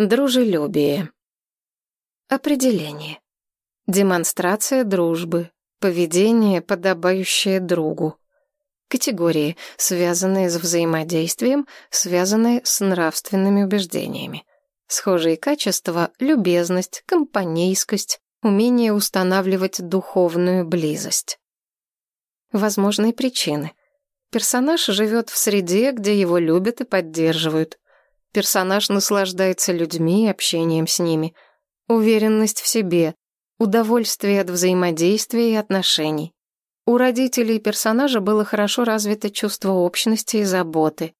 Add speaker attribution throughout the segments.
Speaker 1: Дружелюбие. Определение. Демонстрация дружбы. Поведение, подобающее другу. Категории, связанные с взаимодействием, связанные с нравственными убеждениями. Схожие качества — любезность, компанейскость, умение устанавливать духовную близость. Возможные причины. Персонаж живет в среде, где его любят и поддерживают. Персонаж наслаждается людьми и общением с ними. Уверенность в себе, удовольствие от взаимодействия и отношений. У родителей персонажа было хорошо развито чувство общности и заботы.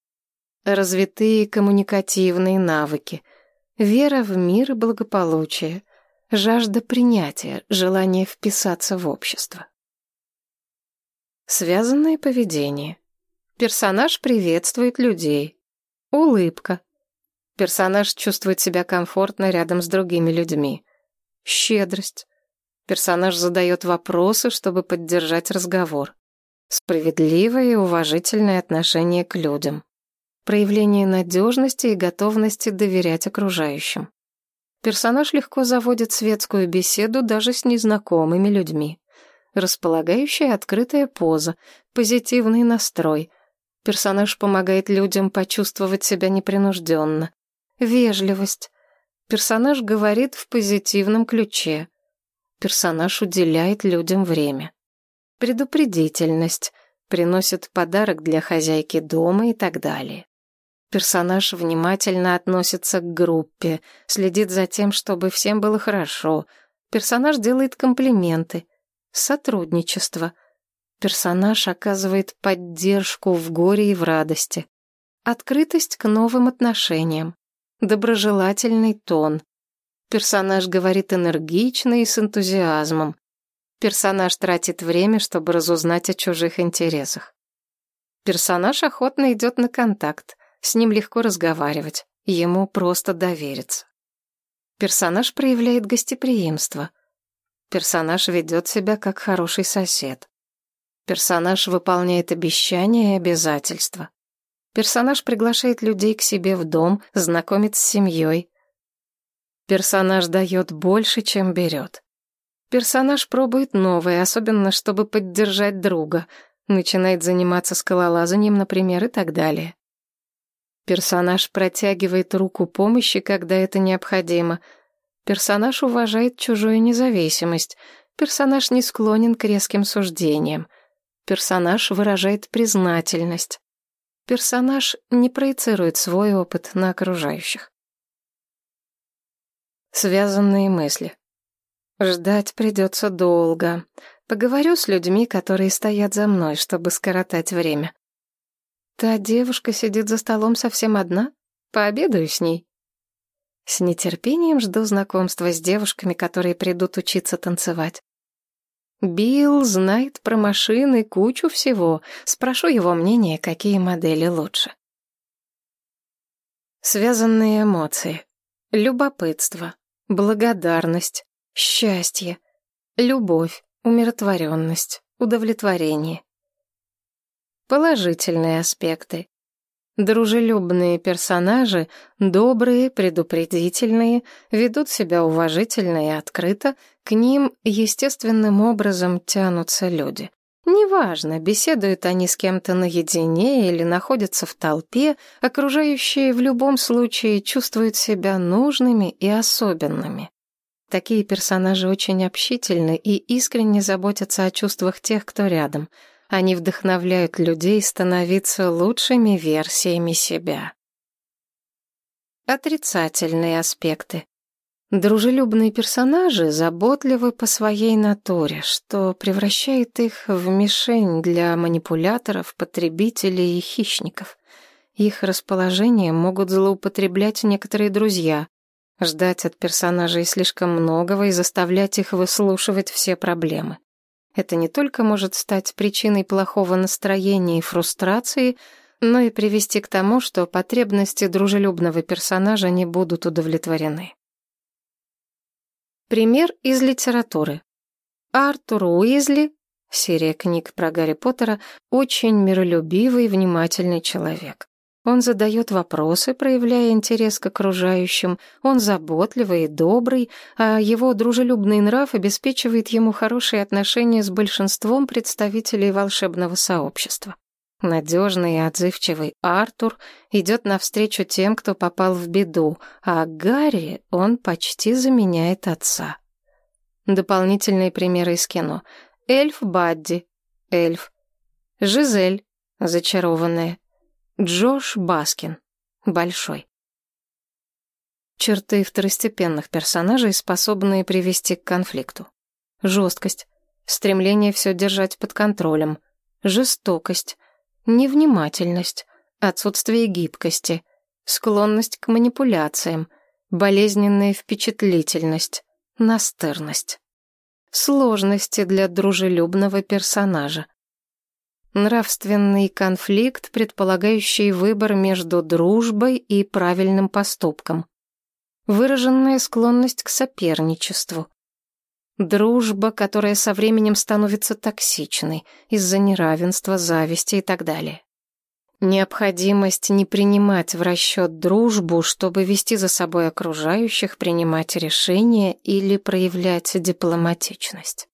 Speaker 1: Развитые коммуникативные навыки. Вера в мир и благополучие. Жажда принятия, желание вписаться в общество. Связанное поведение. Персонаж приветствует людей. Улыбка. Персонаж чувствует себя комфортно рядом с другими людьми. Щедрость. Персонаж задает вопросы, чтобы поддержать разговор. Справедливое и уважительное отношение к людям. Проявление надежности и готовности доверять окружающим. Персонаж легко заводит светскую беседу даже с незнакомыми людьми. Располагающая открытая поза, позитивный настрой. Персонаж помогает людям почувствовать себя непринужденно. Вежливость. Персонаж говорит в позитивном ключе. Персонаж уделяет людям время. Предупредительность. Приносит подарок для хозяйки дома и так далее. Персонаж внимательно относится к группе, следит за тем, чтобы всем было хорошо. Персонаж делает комплименты. Сотрудничество. Персонаж оказывает поддержку в горе и в радости. Открытость к новым отношениям доброжелательный тон. Персонаж говорит энергично и с энтузиазмом. Персонаж тратит время, чтобы разузнать о чужих интересах. Персонаж охотно идет на контакт, с ним легко разговаривать, ему просто довериться. Персонаж проявляет гостеприимство. Персонаж ведет себя как хороший сосед. Персонаж выполняет обещания и обязательства. Персонаж приглашает людей к себе в дом, знакомит с семьей. Персонаж дает больше, чем берет. Персонаж пробует новое, особенно чтобы поддержать друга, начинает заниматься скалолазанием, например, и так далее. Персонаж протягивает руку помощи, когда это необходимо. Персонаж уважает чужую независимость. Персонаж не склонен к резким суждениям. Персонаж выражает признательность. Персонаж не проецирует свой опыт на окружающих. Связанные мысли. Ждать придется долго. Поговорю с людьми, которые стоят за мной, чтобы скоротать время. Та девушка сидит за столом совсем одна. Пообедаю с ней. С нетерпением жду знакомства с девушками, которые придут учиться танцевать. Билл знает про машины кучу всего. Спрошу его мнение, какие модели лучше. Связанные эмоции. Любопытство, благодарность, счастье, любовь, умиротворенность, удовлетворение. Положительные аспекты. Дружелюбные персонажи, добрые, предупредительные, ведут себя уважительно и открыто, к ним естественным образом тянутся люди. Неважно, беседуют они с кем-то наедине или находятся в толпе, окружающие в любом случае чувствуют себя нужными и особенными. Такие персонажи очень общительны и искренне заботятся о чувствах тех, кто рядом — они вдохновляют людей становиться лучшими версиями себя. Отрицательные аспекты. Дружелюбные персонажи заботливы по своей натуре, что превращает их в мишень для манипуляторов, потребителей и хищников. Их расположение могут злоупотреблять некоторые друзья, ждать от персонажей слишком многого и заставлять их выслушивать все проблемы. Это не только может стать причиной плохого настроения и фрустрации, но и привести к тому, что потребности дружелюбного персонажа не будут удовлетворены. Пример из литературы. Артур Уизли, серия книг про Гарри Поттера, очень миролюбивый и внимательный человек. Он задает вопросы, проявляя интерес к окружающим. Он заботливый и добрый, а его дружелюбный нрав обеспечивает ему хорошие отношения с большинством представителей волшебного сообщества. Надежный и отзывчивый Артур идет навстречу тем, кто попал в беду, а Гарри он почти заменяет отца. Дополнительные примеры из кино. Эльф Бадди, эльф. Жизель, зачарованная. Джош Баскин, большой. Черты второстепенных персонажей, способные привести к конфликту. Жесткость, стремление все держать под контролем, жестокость, невнимательность, отсутствие гибкости, склонность к манипуляциям, болезненная впечатлительность, настырность. Сложности для дружелюбного персонажа. Нравственный конфликт, предполагающий выбор между дружбой и правильным поступком. Выраженная склонность к соперничеству. Дружба, которая со временем становится токсичной из-за неравенства, зависти и так далее. Необходимость не принимать в расчет дружбу, чтобы вести за собой окружающих, принимать решения или проявлять дипломатичность.